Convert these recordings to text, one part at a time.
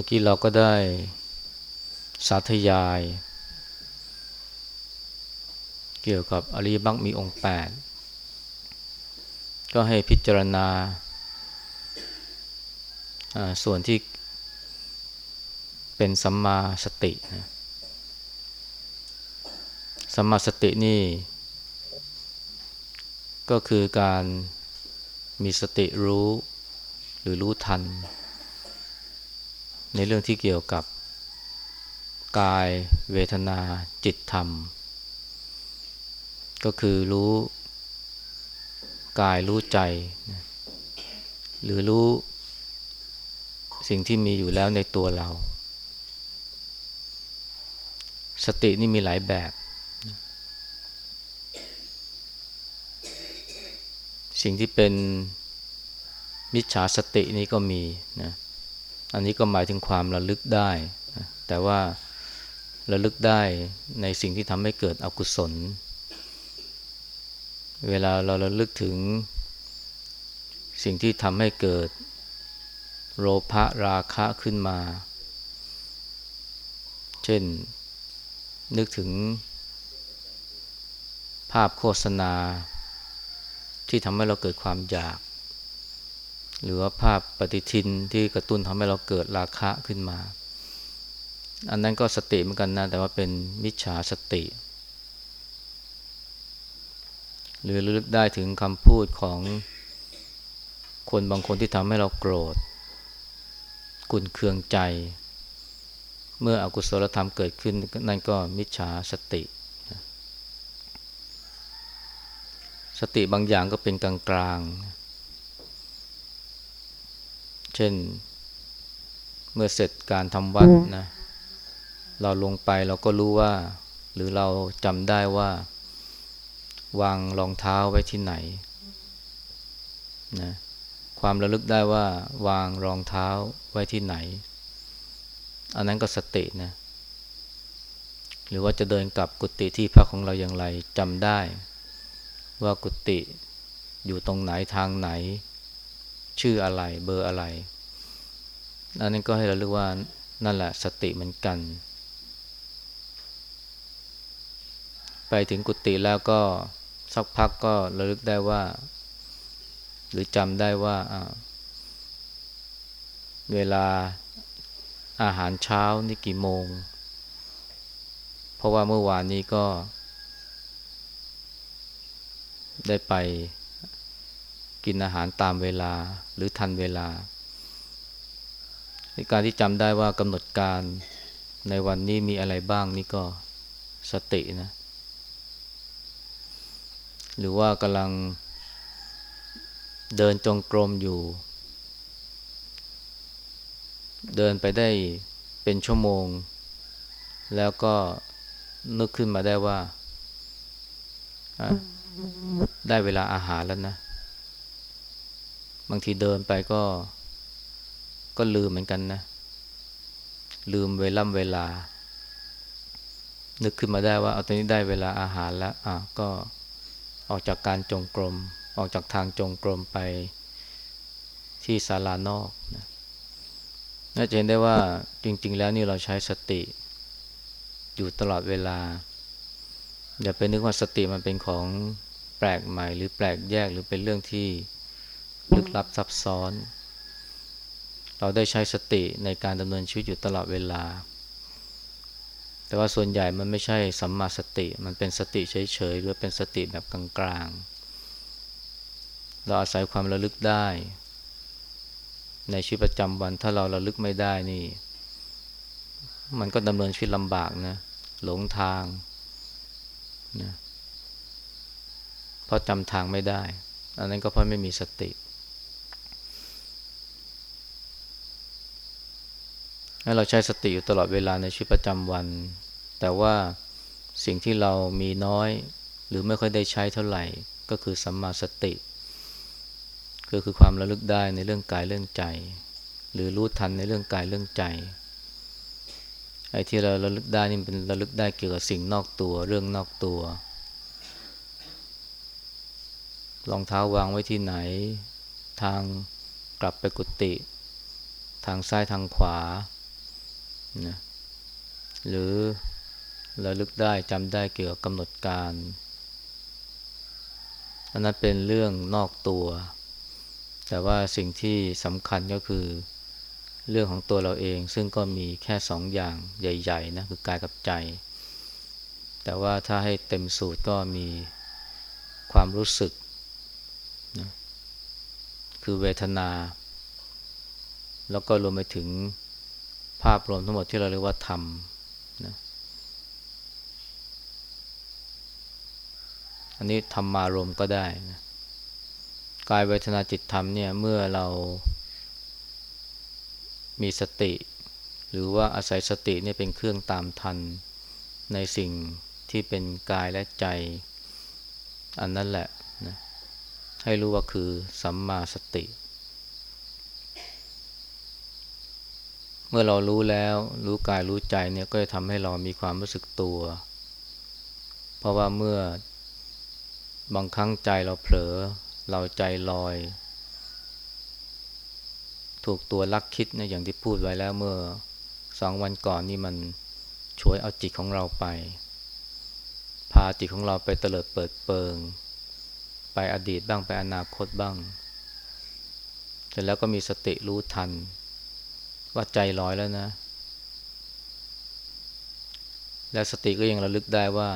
มื่อกี้เราก็ได้สาธยาย เกี่ยวกับอริยมรรคมีองค์ 8 ก็ให้พิจารณา ส่วนที่เป็นสัมมาสตินะสัมมาสตินี่ ก็คือการมีสติรู้หรือรู้ทัน ในเรื่องที่เกี่ยวกับ กายเวทนาจิตธรรม ก็คือรู้ กายรู้ใจ หรือรู้สิ่งที่มีอยู่แล้วในตัวเรา สตินี่มีหลายแบบ สิ่งที่เป็นมิจฉาสตินี่ก็มีนะ อันนี้ก็หมายถึงความระลึกได้ แต่ว่าระลึกได้ในสิ่งที่ทำให้เกิดอกุศล เวลาเราระลึกถึงสิ่งที่ทำให้เกิดโลภะราคะขึ้นมา เช่น นึกถึงภาพโฆษณา ที่ทำให้เราเกิดความอยาก หรือว่าภาพปฏิทินที่กระตุ้นทำให้เราเกิดราคะขึ้นมา อันนั้นก็สติเหมือนกันนะ แต่ว่าเป็นมิจฉาสติ หรือระลึกได้ถึงคำพูดของคนบางคนที่ทำให้เราโกรธ กุนเคืองใจ เมื่ออกุศลธรรมเกิดขึ้น นั่นก็มิจฉาสติ สติบางอย่างก็เป็นกลางกลาง เช่น เมื่อเสร็จการทำวัดนะ เราลงไปเราก็รู้ว่า หรือเราจำได้ว่า วางรองเท้าไว้ที่ไหนนะความระลึกได้ว่าวางรองเท้าไว้ที่ไหน อันนั้นก็สตินะ หรือว่าจะเดินกลับกุฏิที่พักของเราอย่างไรจำได้ ว่ากุฏิอยู่ตรงไหนทางไหน ชื่ออะไร เบอร์อะไรอันนั้นก็ให้เราเรียกว่านั่นแหละสติเหมือนกัน ไปถึงกุฏิแล้วก็สักพักก็ระลึกได้ว่า หรือจำได้ว่าเวลาอาหารเช้านี่กี่โมง เพราะว่าเมื่อวานนี้ก็ ได้ไป กินอาหารตามเวลาหรือทันเวลา การที่จำได้ว่ากำหนดการในวันนี้มีอะไรบ้างนี่ก็สตินะ หรือว่ากำลังเดินจงกรมอยู่ เดินไปได้เป็นชั่วโมง แล้วก็นึกขึ้นมาได้ว่า ได้เวลาอาหารแล้วนะ บางทีเดินไปก็ ก็ลืมเหมือนกันนะ ลืมเวล่ำเวลา นึกขึ้นมาได้ว่าเอาตอนนี้ได้เวลาอาหารแล้วอะก็ออกจากการจงกรม ออกจากทางจงกรมไปที่ศาลานอกนะน่าจะเห็นได้ว่าจริง ๆ แล้วนี่เราใช้สติ อยู่ตลอดเวลา อย่าไปนึกว่าสติมันเป็นของแปลกใหม่ หรือแปลกแยกหรือเป็นเรื่องที่ ลึกลับซับซ้อน เราได้ใช้สติในการดำเนินชีวิตอยู่ตลอดเวลา แต่ว่าส่วนใหญ่มันไม่ใช่สัมมาสติ มันเป็นสติเฉยๆหรือเป็นสติแบบกลางๆ เราอาศัยความระลึกได้ ในชีวิตประจำวันถ้าเราระลึกไม่ได้นี่ มันก็ดำเนินชีวิตลำบากนะ หลงทางนะเพราะจำทางไม่ได้ อันนั้นก็เพราะไม่มีสติ ให้เราใช้สติอยู่ตลอดเวลาในชีวิตประจำวัน แต่ว่าสิ่งที่เรามีน้อย หรือไม่ค่อยได้ใช้เท่าไหร่ ก็คือสัมมาสติ ก็คือความระลึกได้ในเรื่องกายเรื่องใจ หรือรู้ทันในเรื่องกายเรื่องใจไอ้ที่เราระลึกได้นี่เป็นระลึกได้เกี่ยวกับสิ่งนอกตัว เรื่องนอกตัวรองเท้าวางไว้ที่ไหน ทางกลับไปกุฏิทางซ้ายทางขวา นะหรือระลึกได้จำได้เกี่ยวกับกำหนดการอันนั้นเป็นเรื่องนอกตัว แต่ว่าสิ่งที่สำคัญก็คือ เรื่องของตัวเราเอง ซึ่งก็มีแค่สองอย่างใหญ่ๆนะคือกายกับใจ แต่ว่าถ้าให้เต็มสูตรก็มีความรู้สึกนะคือเวทนา แล้วก็รวมไปถึง ภาพรวมทั้งหมดที่เราเรียกว่าธรรมนะอันนี้ธรรมารมก็ได้นะกายเวทนาจิตธรรมเนี่ยเมื่อเรามีสติ หรือว่าอาศัยสติเนี่ยเป็นเครื่องตามทัน ในสิ่งที่เป็นกายและใจ อันนั้นแหละนะให้รู้ว่าคือสัมมาสติ เมื่อเรารู้แล้วรู้กายรู้ใจเนี่ยก็จะทำให้เรามีความรู้สึกตัว เพราะว่าเมื่อบางครั้งใจเราเผลอ เราใจลอย ถูกตัวลักคิดนะอย่างที่พูดไว้แล้วเมื่อสองวันก่อนนี่มันช่วยเอาจิตของเราไป พาจิตของเราไปเตลิดเปิดเปิง ไปอดีตบ้างไปอนาคตบ้าง เสร็จแล้วก็มีสติรู้ทัน ว่าใจลอยแล้วนะ และสติก็ยังระลึกได้ว่า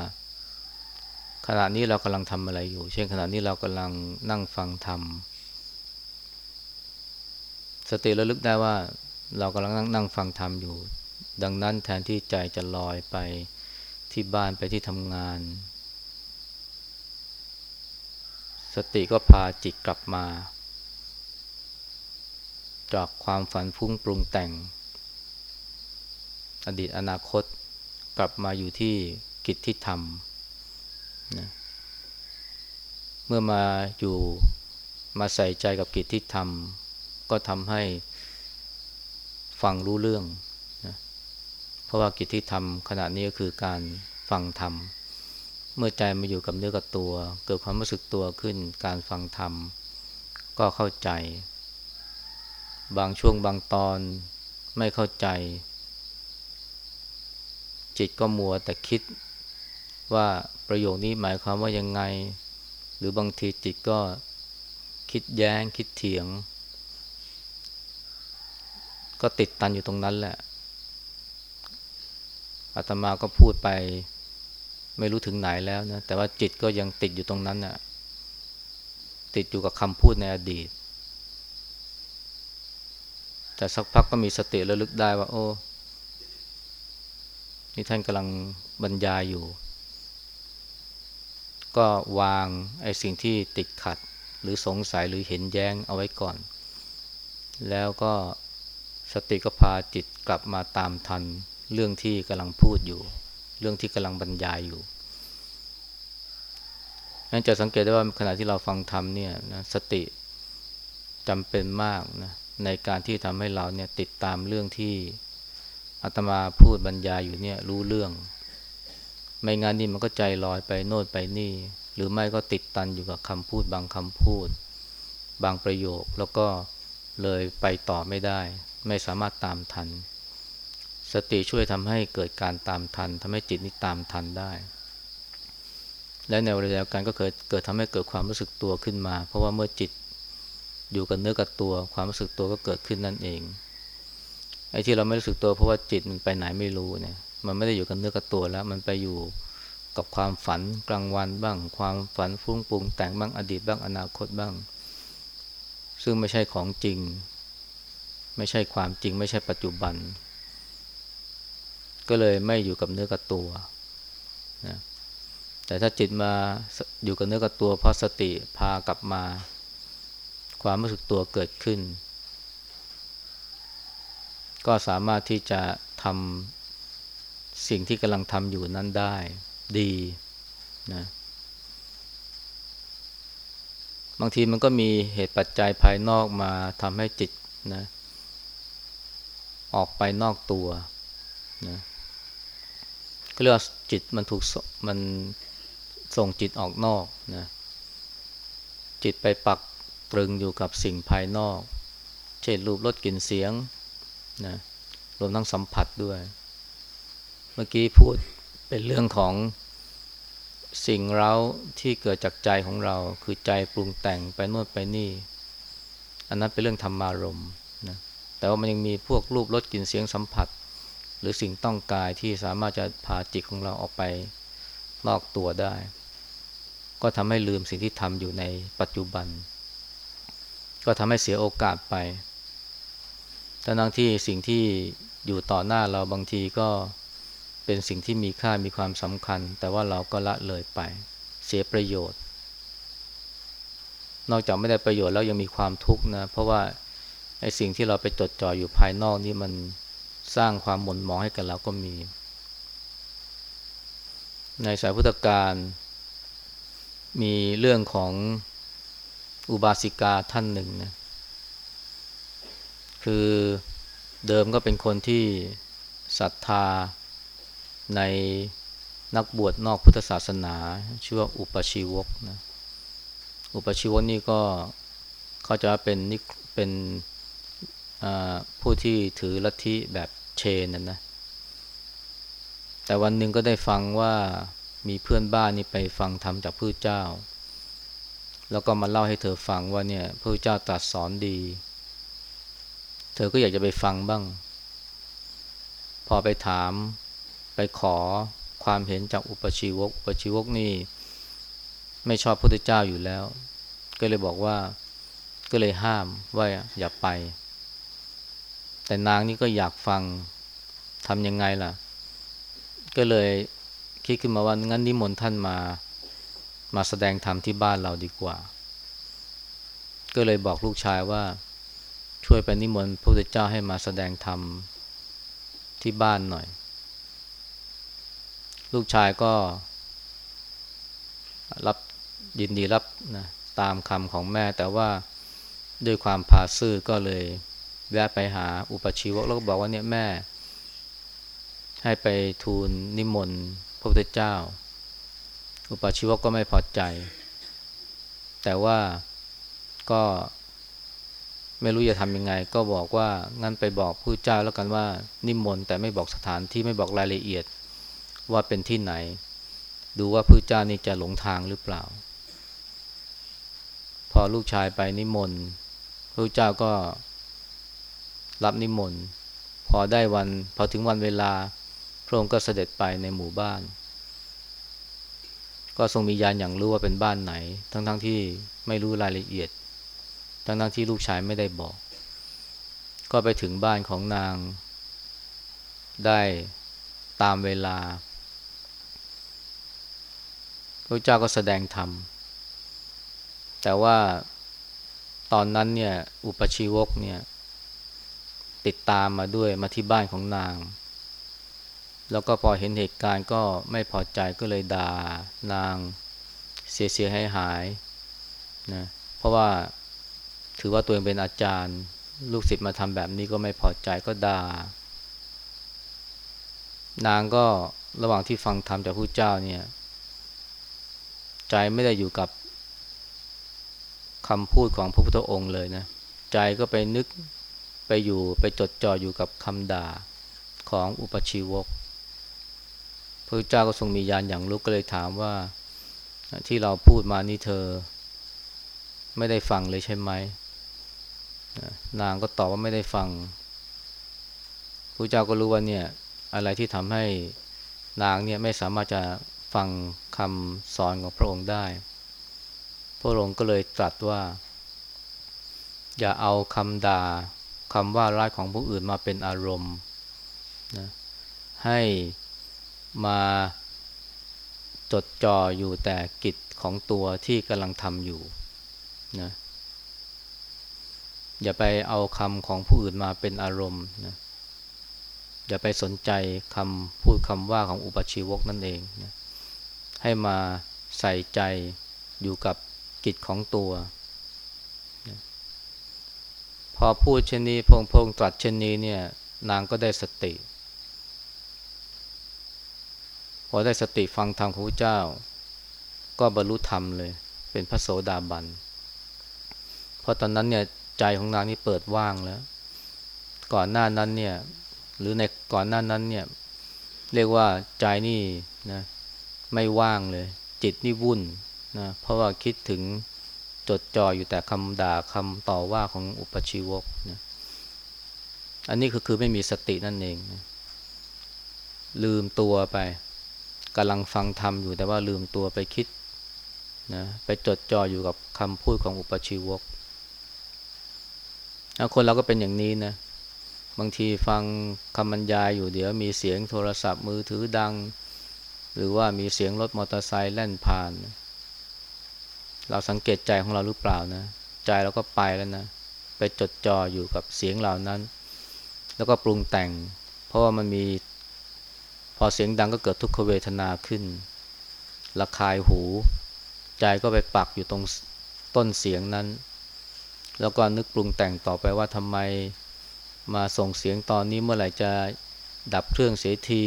ขณะนี้เรากำลังทำอะไรอยู่ เช่นขณะนี้เรากำลังนั่งฟังธรรม สติระลึกได้ว่า เรากำลังนั่งนั่งฟังธรรมอยู่ ดังนั้นแทนที่ใจจะลอยไปที่บ้านไปที่ทำงาน สติก็พาจิตกลับมา จากความฝันฟุ้งปรุงแต่ง อดีตอนาคตกลับมาอยู่ที่กิจที่ทำนะเมื่อมาอยู่มาใส่ใจกับกิจที่ทำก็ทำให้ฟังรู้เรื่องนะเพราะว่ากิจที่ทำขณะนี้ก็คือการฟังธรรม เมื่อใจมาอยู่กับเนื้อกับตัว เกิดความรู้สึกตัวขึ้นการฟังธรรมก็เข้าใจ บางช่วงบางตอนไม่เข้าใจ จิตก็มัวแต่คิดว่าประโยคนี้หมายความว่ายังไง หรือบางทีจิตก็คิดแย้งคิดเถียง ก็ติดตันอยู่ตรงนั้นแหละอาตมาก็พูดไปไม่รู้ถึงไหนแล้วนะแต่ว่าจิตก็ยังติดอยู่ตรงนั้นน่ะติดอยู่กับคำพูดในอดีต แต่สักพักก็มีสติระลึกได้ว่า โอ้ นี่ท่านกำลังบรรยายอยู่ ก็วางไอ้สิ่งที่ติดขัด หรือสงสัยหรือเห็นแย้งเอาไว้ก่อน แล้วก็สติก็พาจิตกลับมาตามทัน เรื่องที่กำลังพูดอยู่ เรื่องที่กำลังบรรยายอยู่นั่นจะสังเกตได้ว่าขณะที่เราฟังธรรมเนี่ยนะสติจำเป็นมากนะ ในการที่ทำให้เราเนี่ยติดตามเรื่องที่อาตมาพูดบรรยายอยู่เนี่ยรู้เรื่อง ไม่งั้นนี่มันก็ใจลอยไปโน่นไปนี่ หรือไม่ก็ติดตันอยู่กับคำพูดบางคำพูด บางประโยคแล้วก็เลยไปต่อไม่ได้ ไม่สามารถตามทัน สติช่วยทำให้เกิดการตามทันทำให้จิตนี้ตามทันได้ และในเวลาเดียวกันก็เกิดเกิดทำให้เกิดความรู้สึกตัวขึ้นมา เพราะว่าเมื่อจิต อยู่กับเนื้อกับตัวความรู้สึกตัวก็เกิดขึ้นนั่นเองไอ้ที่เราไม่รู้สึกตัวเพราะว่าจิตมันไปไหนไม่รู้เนี่ย มันไม่ได้อยู่กับเนื้อกับตัวแล้ว มันไปอยู่กับความฝันกลางวันบ้าง ความฝันฟุ้งปรุงแต่งบ้างอดีตบ้างอนาคตบ้าง ซึ่งไม่ใช่ของจริง ไม่ใช่ความจริง ไม่ใช่ปัจจุบัน ก็เลยไม่อยู่กับเนื้อกับตัวนะแต่ถ้าจิตมาอยู่กับเนื้อกับตัวเพราะสติพากลับมา ความรู้สึกตัวเกิดขึ้น ก็สามารถที่จะทำสิ่งที่กำลังทำอยู่นั้นได้ดีนะบางทีมันก็มีเหตุปัจจัยภายนอกมาทำให้จิตนะออกไปนอกตัวนะก็เรียกว่าจิตมันถูกมันส่งจิตออกนอกนะจิตไปปัก ตรึงอยู่กับสิ่งภายนอก เช่นรูปรสกลิ่นเสียงนะรวมทั้งสัมผัสด้วย เมื่อกี้พูดเป็นเรื่องของสิ่งเราที่เกิดจากใจของเรา คือใจปรุงแต่งไปโน่นไปนี่ อันนั้นเป็นเรื่องธรรมารมนะแต่ว่ามันยังมีพวกรูปรสกลิ่นเสียงสัมผัส หรือสิ่งต้องกายที่สามารถจะพาจิตของเราออกไปนอกตัวได้ ก็ทำให้ลืมสิ่งที่ทำอยู่ในปัจจุบัน ก็ทำให้เสียโอกาสไปทั้งที่สิ่งที่อยู่ต่อหน้าเราบางทีก็เป็นสิ่งที่มีค่ามีความสำคัญ แต่ว่าเราก็ละเลยไป เสียประโยชน์ นอกจากไม่ได้ประโยชน์แล้วยังมีความทุกข์นะ เพราะว่าไอ้สิ่งที่เราไปจดจ่ออยู่ภายนอกนี่มันสร้างความหม่นหมองให้กับเราก็มี ในสายพุทธการ มีเรื่องของ อุบาสิกาท่านหนึ่งนะคือเดิมก็เป็นคนที่ศรัทธาในนักบวชนอกพุทธศาสนาชื่อว่าอุปชีวกนะอุปชีวกนี่ก็เขาจะเป็นนิเป็นผู้ที่ถือลัทธิแบบเชนนะนะแต่วันหนึ่งก็ได้ฟังว่ามีเพื่อนบ้านนี่ไปฟังธรรมจากพระเจ้า แล้วก็มาเล่าให้เธอฟังว่าเนี่ยพระเจ้าตรัสสอนดี เธอก็อยากจะไปฟังบ้าง พอไปถามไปขอความเห็นจากอุปชีวก อุปชีวกนี่ ไม่ชอบพระพุทธเจ้าอยู่แล้ว ก็เลยบอกว่าก็เลยห้ามว่าอย่าไป แต่นางนี่ก็อยากฟังทำยังไงล่ะ ก็เลยคิดขึ้นมาว่างั้นนิมนต์ท่านมา มาแสดงธรรมที่บ้านเราดีกว่า ก็เลยบอกลูกชายว่าช่วยไปนิมนต์พระพุทธเจ้าให้มาแสดงธรรมที่บ้านหน่อย ลูกชายก็ รับยินดีรับนะตามคำของแม่ แต่ว่าด้วยความพาซื่อก็เลยแวะไปหาอุปชีวกแล้วก็บอกว่าเนี่ยแม่ ให้ไปทูลนิมนต์พระพุทธเจ้า อุปชีวกก็ไม่พอใจ แต่ว่าก็ไม่รู้จะทำยังไง ก็บอกว่างั้นไปบอกผู้เจ้าแล้วกันว่า นิมนต์แต่ไม่บอกสถานที่ไม่บอกรายละเอียดว่าเป็นที่ไหน ดูว่าพระเจ้านี่จะหลงทางหรือเปล่า พอลูกชายไปนิมนต์พระเจ้าก็รับนิมนต์พอได้วันพอถึงวันเวลา พระองค์ก็เสด็จไปในหมู่บ้าน ก็ทรงมียานอย่างรู้ว่าเป็นบ้านไหน ทั้งๆทที่ไม่รู้รายละเอียด ทั้งๆทที่ลูกชายไม่ได้บอก ก็ไปถึงบ้านของนาง ได้ตามเวลาพระเจ้าก็แสดงธรรม แต่ว่าตอนนั้นเนี่ยอุปชีวกเนี่ยติดตามมาด้วยมาที่บ้านของนาง แล้วก็พอเห็นเหตุการณ์ก็ไม่พอใจก็เลยด่านางเสียเสียหายหายนะเพราะว่าถือว่าตัวเองเป็นอาจารย์ ลูกศิษย์มาทำแบบนี้ก็ไม่พอใจก็ด่านางก็ระหว่างที่ฟังธรรมจากผู้เจ้าเนี่ย ใจไม่ได้อยู่กับคำพูดของพระพุทธองค์เลยนะใจก็ไปนึกไปอยู่ไปจดจ่ออยู่กับคำด่าของอุปชีวก ระเจ้าก็ทรงมียานอย่างรู้ก็เลยถามว่าที่เราพูดมานี่เธอ ไม่ได้ฟังเลยใช่ไหมนางก็ตอบว่าไม่ได้ฟังพระเจ้าก็รู้ว่าเนี่ยอะไรที่ทำให้นางเนี่ยไม่สามารถจะฟังคำสอนของพระองค์ได้ พระองค์ก็เลยตรัสว่า อย่าเอาคำด่าคำว่าร้ายของผู้อื่นมาเป็นอารมณ์นะให้ มาจดจ่ออยู่แต่กิจของตัวที่กำลังทำอยู่นะอย่าไปเอาคำของผู้อื่นมาเป็นอารมณ์นะอย่าไปสนใจคำพูดคำว่าของอุปชีวกนั่นเองนะให้มาใส่ใจอยู่กับกิจของตัวพอพูดเช่นนี้พงพงตรัสเช่นนี้เนี่ยนางก็ได้สติ พอได้สติฟังธรรมของพระเจ้า ก็บรรลุธรรมเลย เป็นพระโสดาบันเพราะตอนนั้นเนี่ยใจของนางนี่เปิดว่างแล้ว ก่อนหน้านั้นเนี่ย หรือในก่อนหน้านั้นเนี่ย เรียกว่าใจนี่นะไม่ว่างเลย จิตนี่วุ่นนะเพราะว่าคิดถึงจดจ่ออยู่แต่คำด่าคำต่อว่าของอุปชีวกนะอันนี้คือคือไม่มีสตินั่นเองนะลืมตัวไป กำลังฟังธรรมอยู่แต่ว่าลืมตัวไปคิดนะไปจดจ่ออยู่กับคำพูดของอุปชีวกคนเราก็เป็นอย่างนี้นะบางทีฟังคำบรรยายอยู่เดี๋ยวมีเสียงโทรศัพท์มือถือดัง หรือว่ามีเสียงรถมอเตอร์ไซค์แล่นผ่าน เราสังเกตใจของเราหรือเปล่านะใจเราก็ไปแล้วนะไปจดจ่ออยู่กับเสียงเหล่านั้น แล้วก็ปรุงแต่ง เพราะว่ามันมี พอเสียงดังก็เกิดทุกขเวทนาขึ้นระคายหู ใจก็ไปปักอยู่ตรงต้นเสียงนั้น แล้วก็นึกปรุงแต่งต่อไปว่าทำไมมาส่งเสียงตอนนี้เมื่อไหร่จะดับเครื่องเสียที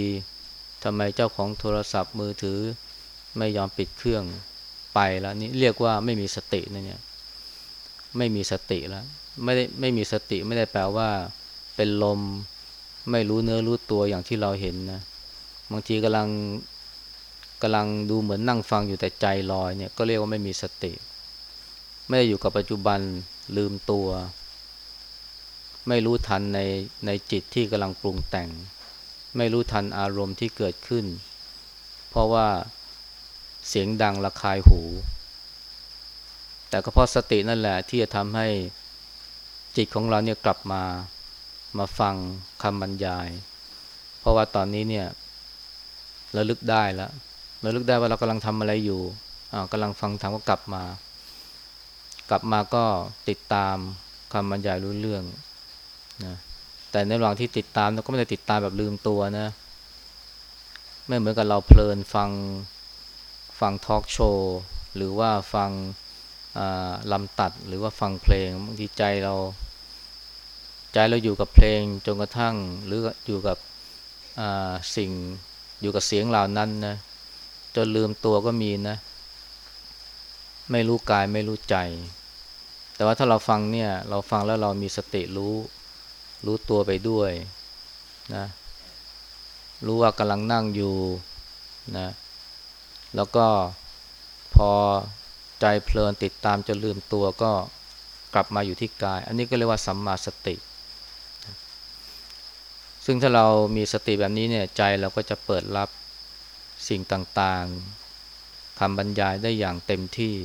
ทำไมเจ้าของโทรศัพท์มือถือไม่ยอมปิดเครื่องไปแล้วนี่เรียกว่าไม่มีสตินะเนี่ยไม่มีสติแล้วไม่ได้ไม่มีสติไม่ได้แปลว่า เป็นลมไม่รู้เนื้อรู้ตัวอย่างที่เราเห็นนะ บางทีกำลังกำลังดูเหมือนนั่งฟังอยู่แต่ใจลอยเนี่ยก็เรียกว่าไม่มีสติ ไม่ได้อยู่กับปัจจุบันลืมตัว ไม่รู้ทันในในจิตที่กำลังปรุงแต่ง ไม่รู้ทันอารมณ์ที่เกิดขึ้น เพราะว่าเสียงดังระคายหู แต่ก็เพราะสตินั่นแหละที่จะทำให้จิตของเราเนี่ยกลับมามาฟังคำบรรยาย เพราะว่าตอนนี้เนี่ย ระลึกได้แล้วระลึกได้ว่าเรากำลังทำอะไรอยู่กำลังฟังธรรมก็กลับมา กลับมาก็ติดตามคำบรรยายรู้เรื่องนะแต่ในระหว่างที่ติดตามเราก็ไม่ได้ติดตามแบบลืมตัวนะไม่เหมือนกับเราเพลินฟังฟังทอล์กโชว์หรือว่าฟังลำตัดหรือว่าฟังเพลงบางทีใจเรา ใจเราอยู่กับเพลงจนกระทั่งหรืออยู่กับสิ่ง อยู่กับเสียงเหล่านั้นนะจนลืมตัวก็มีนะ ไม่รู้กายไม่รู้ใจ แต่ว่าถ้าเราฟังเนี่ย เราฟังแล้วเรามีสติรู้ รู้ตัวไปด้วยนะ รู้ว่ากำลังนั่งอยู่นะ แล้วก็พอใจเพลินติดตามจะลืมตัวก็กลับมาอยู่ที่กาย อันนี้ก็เรียกว่าสัมมาสติ ซึ่งถ้าเรามีสติแบบนี้เนี่ยใจเราก็จะเปิดรับสิ่งต่างๆคำบรรยายได้อย่างเต็มที่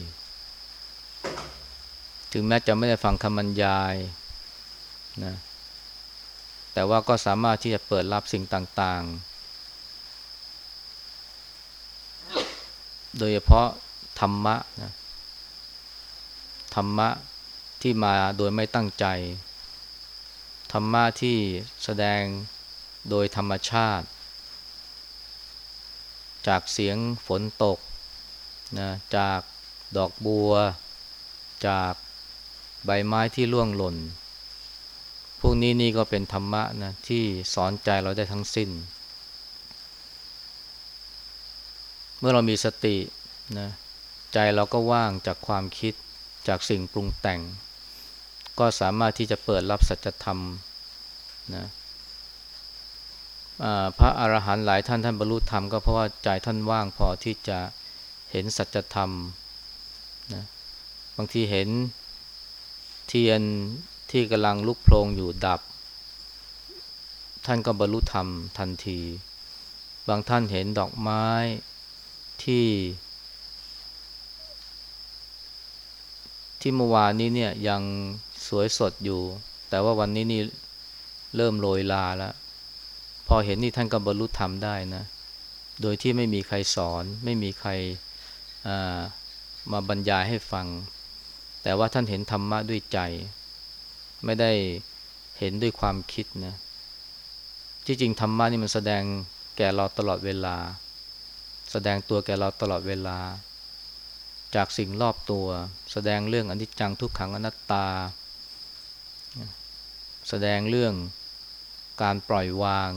ถึงแม้จะไม่ได้ฟังคำบรรยายนะแต่ว่าก็สามารถที่จะเปิดรับสิ่งต่างๆ โดยเฉพาะธรรมะนะธรรมะที่มาโดยไม่ตั้งใจ ธรรมะที่แสดงโดยธรรมชาติ จากเสียงฝนตกนะจากดอกบัว จากใบไม้ที่ร่วงหล่น พวกนี้นี่ก็เป็นธรรมะนะที่สอนใจเราได้ทั้งสิ้น เมื่อเรามีสตินะใจเราก็ว่างจากความคิดจากสิ่งปรุงแต่ง ก็สามารถที่จะเปิดรับสัจธรรมนะพระอรหันต์หลายท่านท่านบรรลุธรรมก็เพราะว่าใจท่านว่างพอที่จะเห็นสัจธรรมนะบางทีเห็นเทียนที่กำลังลุกโพลงอยู่ดับ ท่านก็บรรลุธรรมทันที บางท่านเห็นดอกไม้ที่ ที่เมื่อวานนี้เนี่ยยัง สวยสดอยู่ แต่ว่าวันนี้นี่เริ่มโรยลาแล้ว พอเห็นนี่ท่านก็บรรลุธรรมได้นะ โดยที่ไม่มีใครสอน ไม่มีใครมาบรรยายให้ฟัง แต่ว่าท่านเห็นธรรมะด้วยใจ ไม่ได้เห็นด้วยความคิดนะที่จริงธรรมะนี่มันแสดงแก่เราตลอดเวลา แสดงตัวแก่เราตลอดเวลา จากสิ่งรอบตัว แสดงเรื่องอนิจจังทุกขังอนัตตา แสดงเรื่องการปล่อยวาง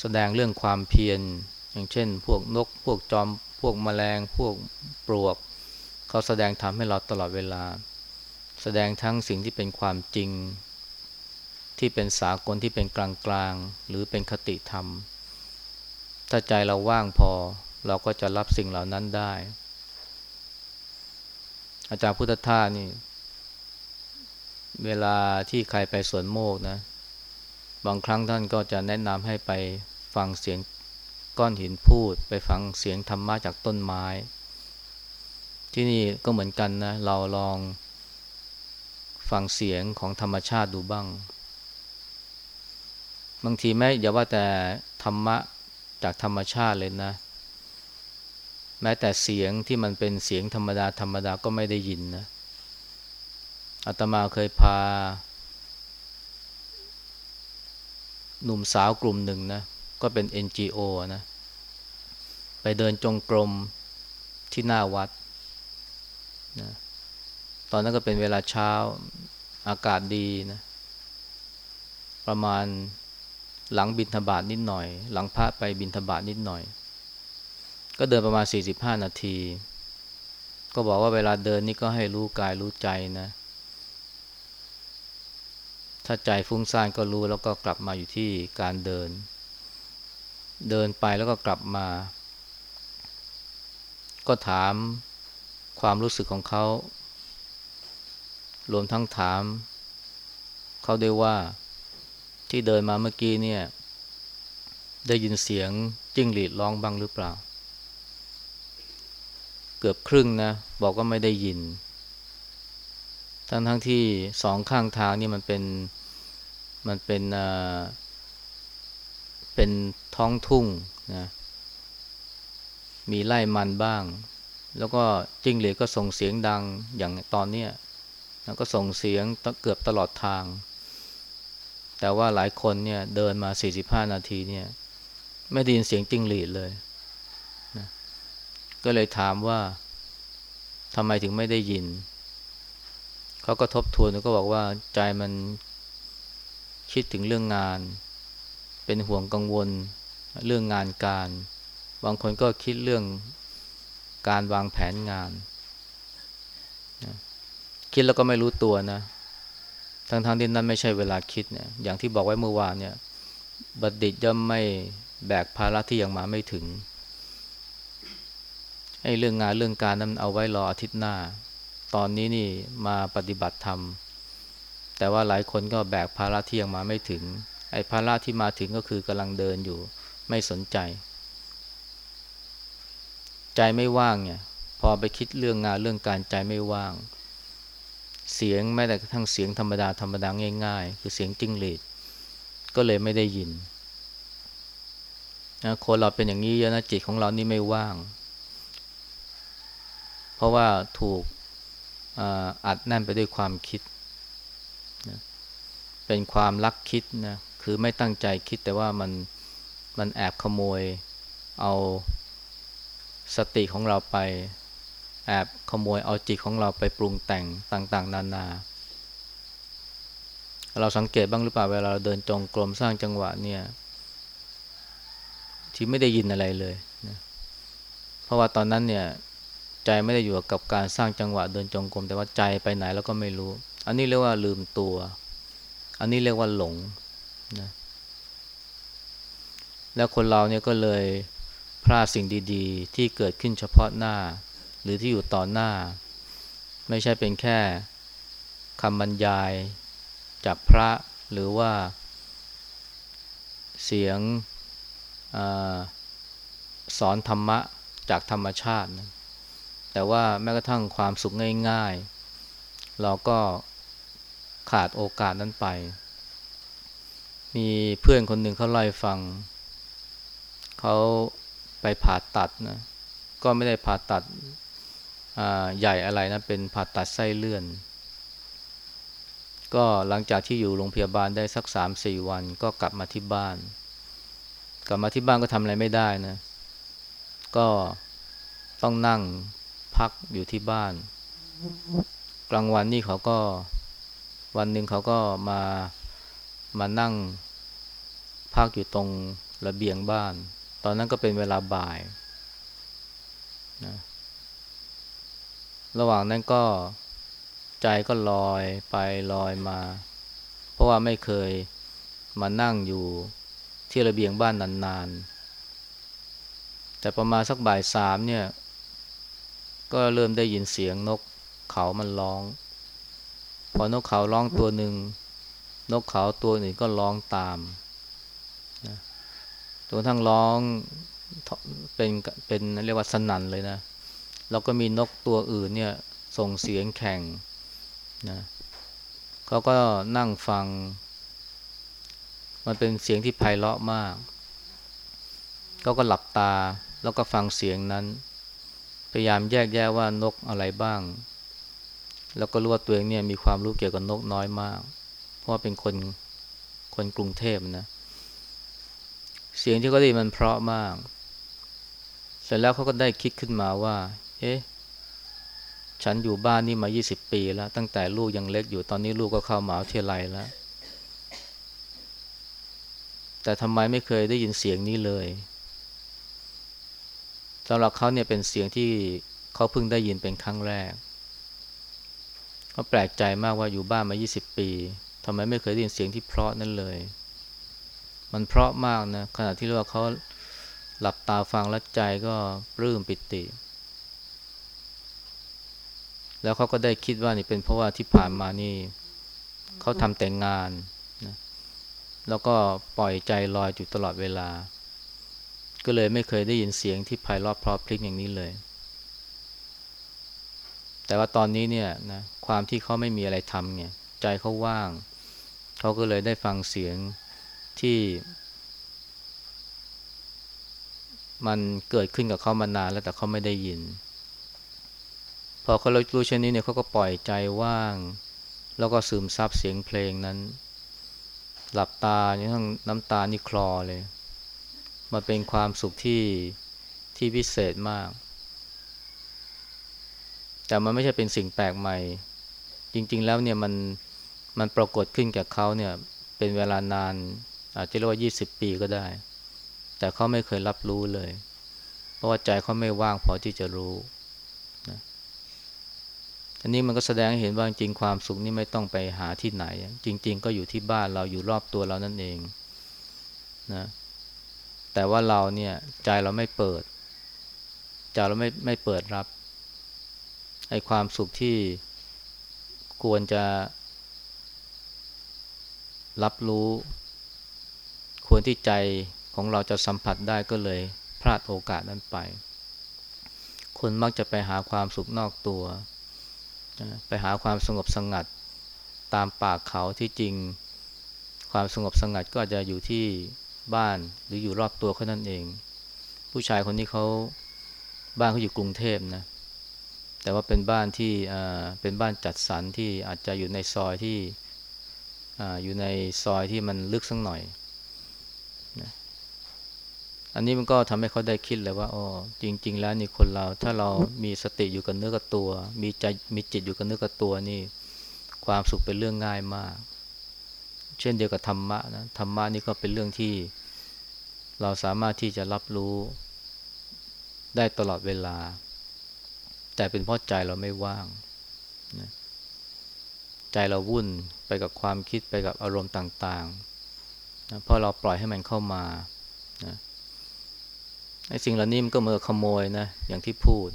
แสดงเรื่องความเพียร อย่างเช่น พวกนก พวกจอม พวกมแมลง พวกปลวก เขาแสดงทำให้เราตลอดเวลา แสดงทั้งสิ่งที่เป็นความจริง ที่เป็นสากลที่เป็นกลางกลางหรือเป็นคติธรรม ถ้าใจเราว่างพอ เราก็จะรับสิ่งเหล่านั้นได้ อาจารย์พุทธทาสนี่ เวลาที่ใครไปสวนโมกนะ บางครั้งท่านก็จะแนะนำให้ไปฟังเสียงก้อนหินพูด ไปฟังเสียงธรรมะจากต้นไม้ ที่นี่ก็เหมือนกันนะ เราลองฟังเสียงของธรรมชาติดูบ้าง บางทีแม้อย่าว่าแต่ธรรมะจากธรรมชาติเลยนะ แม้แต่เสียงที่มันเป็นเสียงธรรมดาธรรมดาก็ไม่ได้ยินนะ อาตมาเคยพา หนุ่มสาวกลุ่มหนึ่งนะ ก็เป็น NGO นะ ไปเดินจงกรมที่หน้าวัดนะตอนนั้นก็เป็นเวลาเช้าอากาศดีนะ ประมาณหลังบินทบาทนิดหน่อย หลังพระไปบินทบาทนิดหน่อย ก็เดินประมาณ 45 นาที ก็บอกว่าเวลาเดินนี่ก็ให้รู้กายรู้ใจนะ ถ้าใจฟุ้งซ่านก็รู้แล้วก็กลับมาอยู่ที่การเดิน เดินไปแล้วก็กลับมา ก็ถามความรู้สึกของเขา รวมทั้งถาม เขาด้วยว่าที่เดินมาเมื่อกี้เนี่ย ได้ยินเสียงจิ้งหรีดร้องบ้างหรือเปล่า เกือบครึ่งนะ บอกว่าไม่ได้ยิน ทั้งทั้งที่สองข้างทางนี่มันเป็นมันเป็นเป็นท้องทุ่งนะมีไล่มันบ้าง แล้วก็จิ้งเหลนก็ส่งเสียงดังอย่างตอนเนี้ยแล้วก็ส่งเสียงเกือบตลอดทาง แต่ว่าหลายคนเนี่ยเดินมา 45 นาทีเนี่ยไม่ได้ยินเสียงจิ้งหรีดเลยนะก็เลยถามว่าทำไมถึงไม่ได้ยิน เขาก็ทบทวนแล้วก็บอกว่าใจมันคิดถึงเรื่องงาน เป็นห่วงกังวลเรื่องงานการ บางคนก็คิดเรื่องการวางแผนงานคิดแล้วก็ไม่รู้ตัวนะ ทั้งๆทที่นั้นไม่ใช่เวลาคิดเนี่ยอย่างที่บอกไว้เมื่อวานเนี่ย บัณฑิตย่อมไม่แบกภาระที่ยังมาไม่ถึงไอ้เรื่องงานเรื่องการนั้นเอาไว้รออาทิตย์หน้า ตอนนี้นี่มาปฏิบัติธรรม แต่ว่าหลายคนก็แบกภาระที่ยังมาไม่ถึง ไอ้ภาระที่มาถึงก็คือกำลังเดินอยู่ไม่สนใจ ใจไม่ว่างเนี่ย พอไปคิดเรื่องงานเรื่องการใจไม่ว่าง เสียงแม้แต่กระทั่งเสียงธรรมดาธรรมดาง่าย ๆ คือเสียงจิ้งหรีดก็เลยไม่ได้ยินนะคนเราเป็นอย่างนี้เยอะนะจิตของเรานี่ไม่ว่าง เพราะว่าถูก อัดแน่นไปด้วยความคิดนะเป็นความลักคิดนะคือไม่ตั้งใจคิดแต่ว่ามันมันแอบขโมย เอาสติของเราไป แอบขโมยเอาจิตของเราไปปรุงแต่งต่างๆ นานา เราสังเกตบ้างหรือเปล่าเวลาเราเดินจงกรมสร้างจังหวะเนี่ย ที่ไม่ได้ยินอะไรเลยนะเพราะว่าตอนนั้นเนี่ย ใจไม่ได้อยู่กับการสร้างจังหวะเดินจงกรมแต่ว่าใจไปไหนแล้วก็ไม่รู้ อันนี้เรียกว่าลืมตัว อันนี้เรียกว่าหลงนะแล้วคนเราเนี่ยก็เลยพลาดสิ่งดีๆ ที่เกิดขึ้นเฉพาะหน้า หรือที่อยู่ต่อหน้า ไม่ใช่เป็นแค่คำบรรยายจากพระหรือว่าเสียงอสอนธรรมะจากธรรมชาตินะ แต่ว่าแม้กระทั่งความสุขง่าย ๆ เราก็ขาดโอกาสนั้นไป มีเพื่อนคนหนึ่งเขาเล่าให้ฟัง เขาไปผ่าตัดนะ ก็ไม่ได้ผ่าตัดใหญ่อะไรนะ เป็นผ่าตัดไส้เลื่อน ก็หลังจากที่อยู่โรงพยาบาลได้สักสามสี่วัน ก็กลับมาที่บ้าน กลับมาที่บ้านก็ทำอะไรไม่ได้นะ ก็ต้องนั่ง พักอยู่ที่บ้าน กลางวันนี่เขาก็วันหนึ่งเขาก็มามานั่งพักอยู่ตรงระเบียงบ้าน ตอนนั้นก็เป็นเวลาบ่ายนะระหว่างนั้นก็ใจก็ลอยไปลอยมา เพราะว่าไม่เคยมานั่งอยู่ที่ระเบียงบ้านนานๆ แต่ประมาณสักบ่ายสามเนี่ย ก็เริ่มได้ยินเสียงนกเขามันร้อง พอนกเขาร้องตัวหนึ่ง นกเขาตัวอื่นก็ร้องตามนะจนทั้งร้องเป็นเป็นเรียกว่าสนั่นเลยนะ แล้วก็มีนกตัวอื่นเนี่ยส่งเสียงแข่งนะเขาก็นั่งฟัง มันเป็นเสียงที่ไพเราะมาก เขาก็หลับตาแล้วก็ฟังเสียงนั้น พยายามแยกแยะว่านกอะไรบ้าง แล้วก็รู้ว่าตัวเองเนี่ยมีความรู้เกี่ยวกับนกน้อยมาก เพราะว่าเป็นคนคนกรุงเทพนะ เสียงที่เขาได้มันเพราะมาก เสร็จแล้วเขาก็ได้คิดขึ้นมาว่า เอ๊ะ ฉันอยู่บ้านนี่มา 20 ปีแล้ว ตั้งแต่ลูกยังเล็กอยู่ตอนนี้ลูกก็เข้ามหาวิทยาลัยแล้ว แต่ทำไมไม่เคยได้ยินเสียงนี้เลย สำหรับเขาเนี่ยเป็นเสียงที่เขาเพิ่งได้ยินเป็นครั้งแรกเขาแปลกใจมากว่าอยู่บ้านมา 20 ปีทำไมไม่เคยได้ยินเสียงที่เพราะนั่นเลย มันเพราะมากนะขณะที่เรียกว่าเขาหลับตาฟังแล้วใจก็ปลื้มปิติ แล้วเขาก็ได้คิดว่านี่เป็นเพราะว่าที่ผ่านมานี่เขาทำแต่งงานนะแล้วก็ปล่อยใจลอยอยู่ตลอดเวลา ก็เลยไม่เคยได้ยินเสียงที่ไพเราะเพราะพลิกอย่างนี้เลย แต่ว่าตอนนี้เนี่ยนะความที่เขาไม่มีอะไรทำเนี่ย ใจเขาว่าง เขาก็เลยได้ฟังเสียงที่ มันเกิดขึ้นกับเขามานานแล้วแต่เขาไม่ได้ยิน พอเขารู้เช่นนี้เนี่ยเขาก็ปล่อยใจว่าง แล้วก็ซึมซับเสียงเพลงนั้น หลับตาเนี่ยทั้งน้ำตานี่คลอเลย มันเป็นความสุขที่ที่พิเศษมาก แต่มันไม่ใช่เป็นสิ่งแปลกใหม่ จริง ๆ แล้วเนี่ยมันมันปรากฏขึ้นกับเขาเนี่ย เป็นเวลานาน อาจจะเรียกว่า 20 ปีก็ได้ แต่เขาไม่เคยรับรู้เลย เพราะว่าใจเขาไม่ว่างพอที่จะรู้อันนี้มันก็แสดงให้เห็นว่าจริงความสุขนี่ไม่ต้องไปหาที่ไหน จริง ๆ ก็อยู่ที่บ้านเราอยู่รอบตัวเรานั่นเองนะ แต่ว่าเราเนี่ยใจเราไม่เปิด ใจเราไม่ไม่เปิดรับไอความสุขที่ควรจะรับรู้ ควรที่ใจของเราจะสัมผัสได้ก็เลยพลาดโอกาสนั้นไป คนมักจะไปหาความสุขนอกตัว ไปหาความสงบสงัดตามป่าเขาที่จริง ความสงบสงัดก็จะอยู่ที่ บ้านหรืออยู่รอบตัวเขานั่นเอง ผู้ชายคนนี้เขาบ้านเขาอยู่กรุงเทพนะ แต่ว่าเป็นบ้านที่เป็นบ้านจัดสรรที่อาจจะอยู่ในซอยที่ออยู่ในซอยที่มันลึกสักหน่อยนะอันนี้มันก็ทำให้เขาได้คิดเลยว่าอ๋อจริง ๆ แล้วนี่คนเรา ถ้าเรามีสติอยู่กับเนื้อกับตัว มีใจมีจิตอยู่กับเนื้อกับตัวนี่ ความสุขเป็นเรื่องง่ายมาก เช่นเดียวกับธรรมะนะธรรมะนี่ก็เป็นเรื่องที่ เราสามารถที่จะรับรู้ ได้ตลอดเวลา แต่เป็นเพราะใจเราไม่ว่างนะใจเราวุ่นไปกับความคิดไปกับอารมณ์ต่างๆนะเพราะเราปล่อยให้มันเข้ามานะไอ้สิ่งเหล่านี้มันก็เมือขโมยนะอย่างที่พูด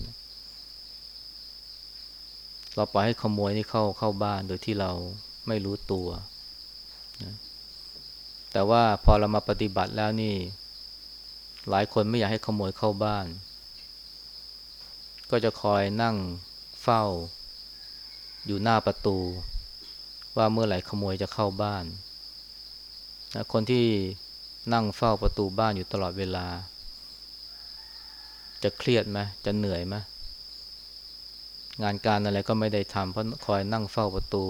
เราปล่อยให้ขโมยนี่เข้าเข้าบ้านโดยที่เราไม่รู้ตัว นะแต่ว่าพอเรามาปฏิบัติแล้วนี่ หลายคนไม่อยากให้ขโมยเข้าบ้าน ก็จะคอยนั่งเฝ้า อยู่หน้าประตู ว่าเมื่อไหร่ขโมยจะเข้าบ้านนะคนที่นั่งเฝ้าประตูบ้านอยู่ตลอดเวลา จะเครียดไหมจะเหนื่อยไหมงานการอะไรก็ไม่ได้ทำเพราะคอยนั่งเฝ้าประตู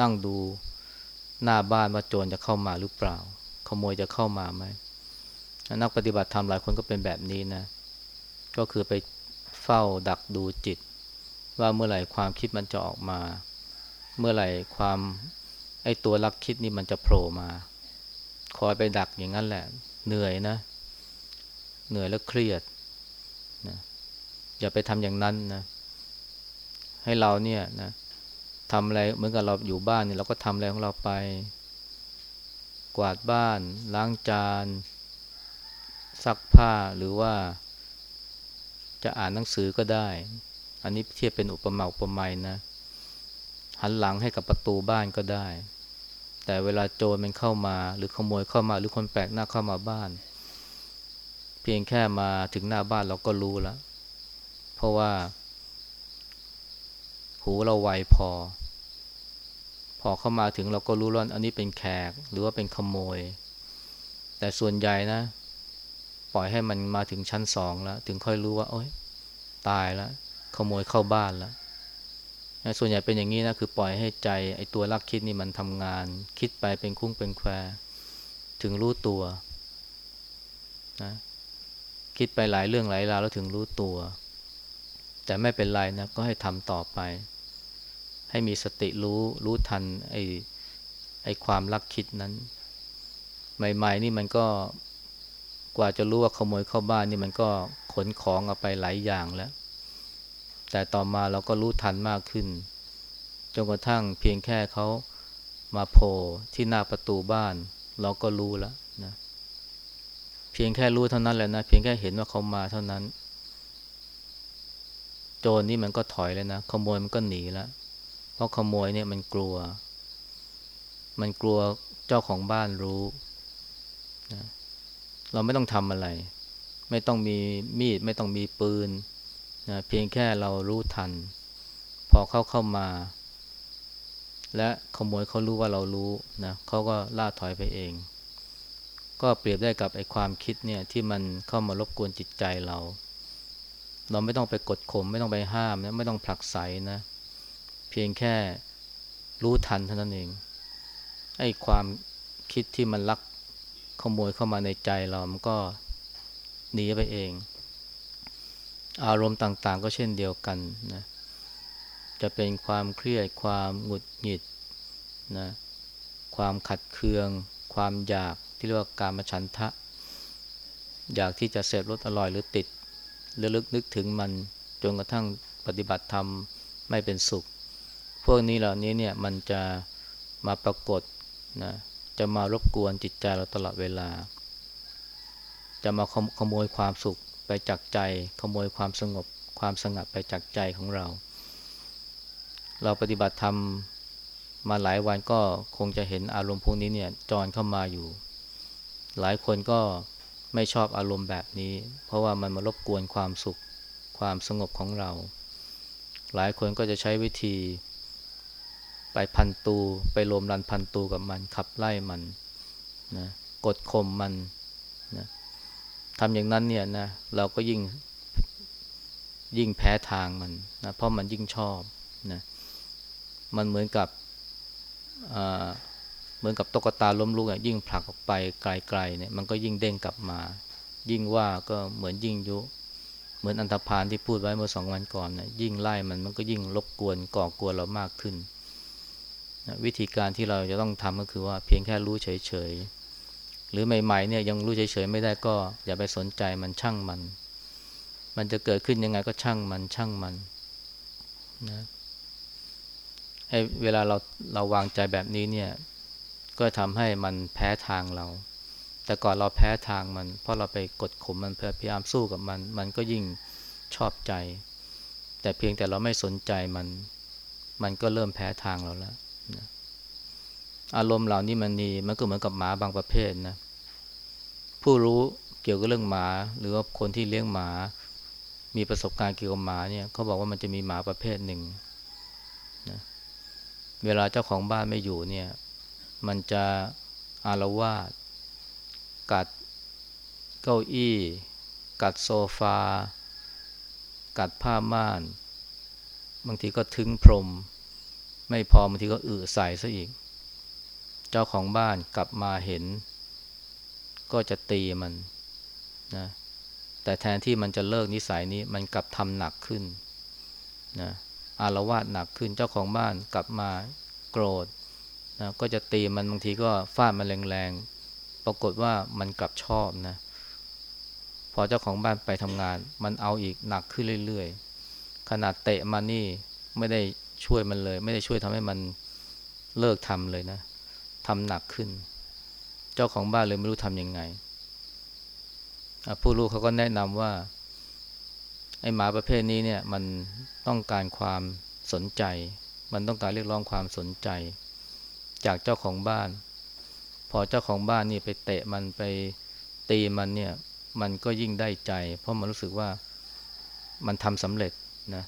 นั่งดู หน้าบ้านว่าโจรจะเข้ามาหรือเปล่า ขโมยจะเข้ามาไหมนักปฏิบัติธรรมหลายคนก็เป็นแบบนี้นะ ก็คือไปเฝ้าดักดูจิต ว่าเมื่อไหร่ความคิดมันจะออกมา เมื่อไหร่ความไอตัวรักคิดนี่มันจะโผล่มา คอยไปดักอย่างนั้นแหละ เหนื่อยนะ เหนื่อยแล้วเครียดอย่าไปทำอย่างนั้นนะ ให้เราเนี่ยนะ ทำอะไรเหมือนกับเราอยู่บ้านเนี่ยเราก็ทำอะไรของเราไป กวาดบ้าน ล้างจาน ซักผ้าหรือว่า จะอ่านหนังสือก็ได้ อันนี้เทียบเป็นอุปมาอุปไมยนะ หันหลังให้กับประตูบ้านก็ได้ แต่เวลาโจรมันเข้ามา หรือขโมยเข้ามา หรือคนแปลกหน้าเข้ามาบ้าน เพียงแค่มาถึงหน้าบ้านเราก็รู้แล้วเพราะว่า หูเราไวพอ พอเข้ามาถึงเราก็รู้แล้วอันนี้เป็นแขกหรือว่าเป็นขโมย แต่ส่วนใหญ่นะ ปล่อยให้มันมาถึงชั้นสองแล้ว ถึงค่อยรู้ว่า โอ๊ยตายแล้วขโมยเข้าบ้านแล้วส่วนใหญ่เป็นอย่างนี้นะคือปล่อยให้ใจไอ้ตัวรักคิดนี่มันทำงาน คิดไปเป็นคุ้งเป็นแควถึงรู้ตัวนะคิดไปหลายเรื่องหลายราวแล้วถึงรู้ตัว แต่ไม่เป็นไรนะก็ให้ทำต่อไป ให้มีสติรู้รู้ทันไอ้ไอ้ความรักคิดนั้น ใหม่ ๆ นี่มันก็กว่าจะรู้ว่าขโมยเข้าบ้านนี่มันก็ขนของเอาไปหลายอย่างแล้ว แต่ต่อมาเราก็รู้ทันมากขึ้นจนกระทั่งเพียงแค่เขามาโผล่ที่หน้าประตูบ้าน เราก็รู้แล้วนะเพียงแค่รู้เท่านั้นแหละนะเพียงแค่เห็นว่าเขามาเท่านั้น โจรนี่มันก็ถอยเลยนะ ขโมยมันก็หนีแล้วเพราะขโมยเนี่ยมันกลัว มันกลัวเจ้าของบ้านรู้นะเราไม่ต้องทำอะไร ไม่ต้องมีมีด ไม่ต้องมีปืนนะเพียงแค่เรารู้ทัน พอเข้าเข้ามา และขโมยเขารู้ว่าเรารู้นะเขาก็ล่าถอยไปเอง ก็เปรียบได้กับไอ้ความคิดเนี่ยที่มันเข้ามารบกวนจิตใจเรา เราไม่ต้องไปกดข่มไม่ต้องไปห้ามนะไม่ต้องผลักไสนะ เพียงแค่รู้ทันเท่านั้นเองไอ้ความคิดที่มันลักขโมยเข้ามาในใจเรา มันก็หนีไปเอง อารมณ์ต่างๆ ก็เช่นเดียวกันนะ จะเป็นความเครียด ความหงุดหงิดนะ ความขัดเคือง ความอยากที่เรียกว่าการมาฉันทะ อยากที่จะเสพรสอร่อยหรือติด รือลึกนึกถึงมันจนกระทั่งปฏิบัติธรรมไม่เป็นสุข พวกนี้เหล่านี้เนี่ยมันจะมาปรากฏนะจะมารบกวนจิตใจเราตลอดเวลา จะมาขโมยความสุขไปจากใจ ขโมยความสงบความสงัดไปจากใจของเรา เราปฏิบัติธรรมมาหลายวันก็คงจะเห็นอารมณ์พวกนี้เนี่ยจอนเข้ามาอยู่ หลายคนก็ ไม่ชอบอารมณ์แบบนี้ เพราะว่ามันมารบกวนความสุขความสงบของเรา หลายคนก็จะใช้วิธี ไปพันตูไปรวมรันพันตูกับมันขับไล่มันนะกดข่มมันนะทำอย่างนั้นเนี่ยนะเราก็ยิ่งยิ่งแพ้ทางมันนะเพราะมันยิ่งชอบนะมันเหมือนกับ เหมือนกับตุ๊กตาล้มลุกอะยิ่งผลักออกไปไกลๆเนี่ยมันก็ยิ่งเด้งกลับมา ยิ่งว่าก็เหมือนยิ่งยุ เหมือนอันธพาลที่พูดไว้เมื่อสองวันก่อนนะยิ่งไล่มันมันก็ยิ่งรบกวนก่อกวนเรามากขึ้นนะวิธีการที่เราจะต้องทำก็คือว่าเพียงแค่รู้เฉยๆหรือใหม่ๆเนี่ยยังรู้เฉยๆไม่ได้ก็อย่าไปสนใจมันช่างมัน มันจะเกิดขึ้นยังไงก็ช่างมันช่างมันนะไอ้เวลาเราเราวางใจแบบนี้เนี่ย ก็ทำให้มันแพ้ทางเรา แต่ก่อนเราแพ้ทางมัน เพราะเราไปกดข่มมันพยายามสู้กับมัน มันก็ยิ่งชอบใจ แต่เพียงแต่เราไม่สนใจมัน มันก็เริ่มแพ้ทางเราแล้วนะอารมณ์เหล่านี้มันมีมันก็เหมือนกับหมาบางประเภทนะ ผู้รู้เกี่ยวกับเรื่องหมา หรือว่าคนที่เลี้ยงหมา มีประสบการณ์เกี่ยวกับหมาเนี่ยเขาบอกว่ามันจะมีหมาประเภทหนึ่งนะเวลาเจ้าของบ้านไม่อยู่เนี่ย มันจะอารวาสกัดเก้าอี้ กัดโซฟา กัดผ้าม่าน บางทีก็ทึงพรม ไม่พอบางทีก็อึใส่ซะอีก เจ้าของบ้านกลับมาเห็น ก็จะตีมันนะแต่แทนที่มันจะเลิกนิสัยนี้มันกลับทำหนักขึ้นนะอารวาสหนักขึ้นเจ้าของบ้านกลับมาโกรธ นะก็จะตีมันบางทีก็ฟาดมันแรงๆ ปรากฏว่ามันกลับชอบนะ พอเจ้าของบ้านไปทำงาน มันเอาอีกหนักขึ้นเรื่อยๆ ขนาดเตะมันนี่ไม่ได้ช่วยมันเลย ไม่ได้ช่วยทำให้มันเลิกทำเลยนะทำหนักขึ้น เจ้าของบ้านเลยไม่รู้ทำยังไง ผู้รู้เขาก็แนะนำว่าไอ้หมาประเภทนี้เนี่ยมันต้องการความสนใจ มันต้องการเรียกร้องความสนใจ จากเจ้าของบ้าน พอเจ้าของบ้านนี่ไปเตะมันไปตีมันเนี่ย มันก็ยิ่งได้ใจ เพราะมันรู้สึกว่ามันทำสำเร็จนะ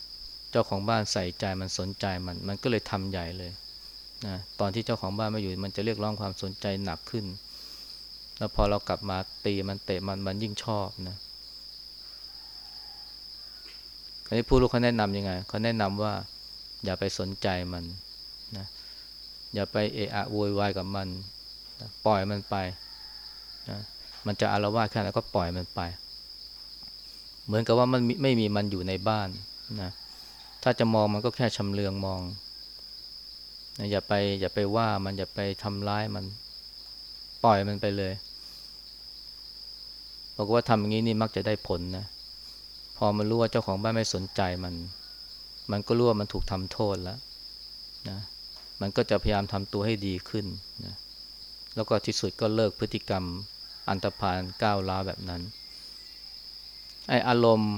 เจ้าของบ้านใส่ใจมันสนใจมัน มันก็เลยทำใหญ่เลยนะตอนที่เจ้าของบ้านไม่อยู่มันจะเรียกร้องความสนใจหนักขึ้น แล้วพอเรากลับมาตีมันเตะมันมันยิ่งชอบนะอันนี้ผู้รู้เขาแนะนำยังไงเขาแนะนำว่าอย่าไปสนใจมันนะ อย่าไปเอะอะโวยวายกับมัน ปล่อยมันไปนะมันจะอารวาสแค่ไหนก็ปล่อยมันไป เหมือนกับว่ามันไม่มีมันอยู่ในบ้านนะถ้าจะมองมันก็แค่ชำเลืองมองนะอย่าไปอย่าไปว่ามันอย่าไปทำร้ายมันปล่อยมันไปเลยบอกว่าทำอย่างนี้นี่มักจะได้ผลนะพอมันรู้ว่าเจ้าของบ้านไม่สนใจมัน มันก็รู้ว่ามันถูกทำโทษแล้วนะ มันก็จะพยายามทำตัวให้ดีขึ้นนะแล้วก็ที่สุดก็เลิกพฤติกรรมอันตรพานก้าวร้าวแบบนั้นไออารมณ์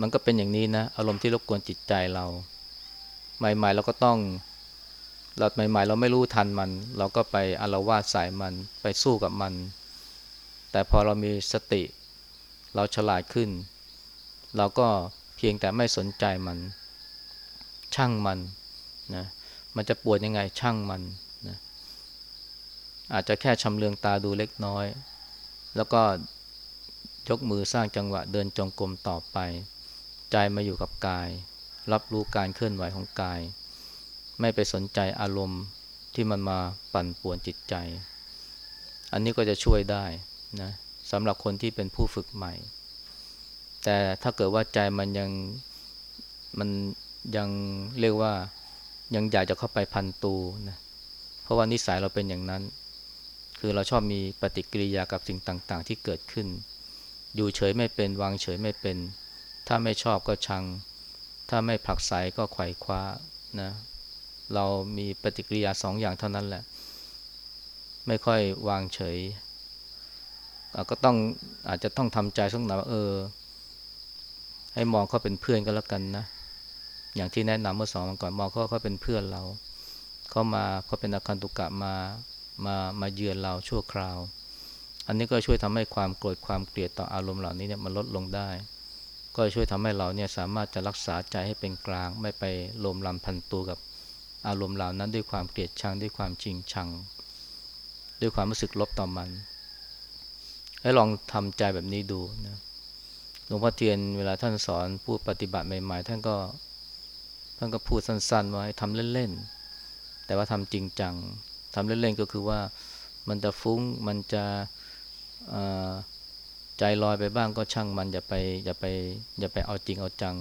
มันก็เป็นอย่างนี้นะ อารมณ์ที่รบกวนจิตใจเรา ใหม่ๆเราก็ต้องเราใหม่ ๆ เราไม่รู้ทันมัน เราก็ไปอารวาสใส่มันไปสู้กับมัน แต่พอเรามีสติ เราฉลาดขึ้น เราก็เพียงแต่ไม่สนใจมัน ช่างมันนะ มันจะปวดยังไงช่างมันนะอาจจะแค่ชำเลืองตาดูเล็กน้อย แล้วก็ยกมือสร้างจังหวะเดินจงกรมต่อไป ใจมาอยู่กับกาย รับรู้การเคลื่อนไหวของกาย ไม่ไปสนใจอารมณ์ที่มันมาปั่นป่วนจิตใจ อันนี้ก็จะช่วยได้นะสำหรับคนที่เป็นผู้ฝึกใหม่ แต่ถ้าเกิดว่าใจมันยังมันยังเรียกว่า ยังอยากจะเข้าไปพันตูนะเพราะว่านิสัยเราเป็นอย่างนั้น คือเราชอบมีปฏิกิริยากับสิ่งต่าง ๆ ที่เกิดขึ้น อยู่เฉยไม่เป็นวางเฉยไม่เป็น ถ้าไม่ชอบก็ชัง ถ้าไม่ผลักไสก็ไขว่คว้านะเรามีปฏิกิริยาสองอย่างเท่านั้นแหละ ไม่ค่อยวางเฉย ก็ต้องอาจจะต้องทำใจสักหน่อยว่าเออ ให้มองเขาเป็นเพื่อนก็แล้วกันนะ อย่างที่แนะนำเมื่อสองวันก่อนมอเขาเขาเป็นเพื่อนเรา เขามาเขาเป็นอาคันตุกะมามามาเยือนเราชั่วคราว อันนี้ก็ช่วยทำให้ความโกรธความเกลียดต่ออารมณ์เหล่านี้เนี่ยมันลดลงได้ ก็ช่วยทำให้เราเนี่ยสามารถจะรักษาใจให้เป็นกลาง ไม่ไปโลมลำพันตัวกับอารมณ์เหล่านั้นด้วยความเกลียดชังด้วยความจริงชัง ด้วยความรู้สึกลบต่อมันให้ลองทำใจแบบนี้ดูนะหลวงพ่อเทียนเวลาท่านสอนผู้ปฏิบัติใหม่ ๆ ท่านก็ ท่านก็พูดสั้นๆว่าทำเล่นๆ แต่ว่าทำจริงจังทำเล่นๆก็คือว่ามันจะฟุ้งมันจะใจลอยไปบ้างก็ช่างมันอย่าไปอย่าไปอย่าไปเอาจริงเอาจัง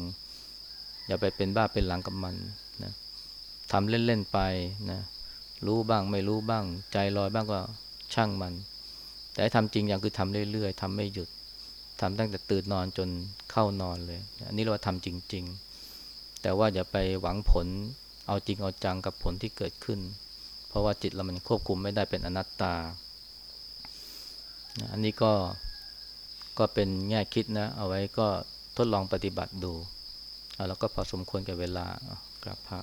อย่าไปเป็นบ้าเป็นหลังกับมันนะทำเล่นๆไปนะรู้บ้างไม่รู้บ้าง ใจลอยบ้างก็ช่างมัน แต่ทำจริงอย่างคือทำเรื่อยๆทำไม่หยุดทำตั้งแต่ตื่นนอนจนเข้านอนเลย อันนี้เราทำจริง ๆ แต่ว่าอย่าไปหวังผลเอาจริงเอาจังกับผลที่เกิดขึ้น เพราะว่าจิตเรามันควบคุมไม่ได้เป็นอนัตตา อันนี้ก็ก็เป็นแง่คิดนะ เอาไว้ก็ทดลองปฏิบัติดู แล้วก็พอสมควรกับเวลา กราบพระ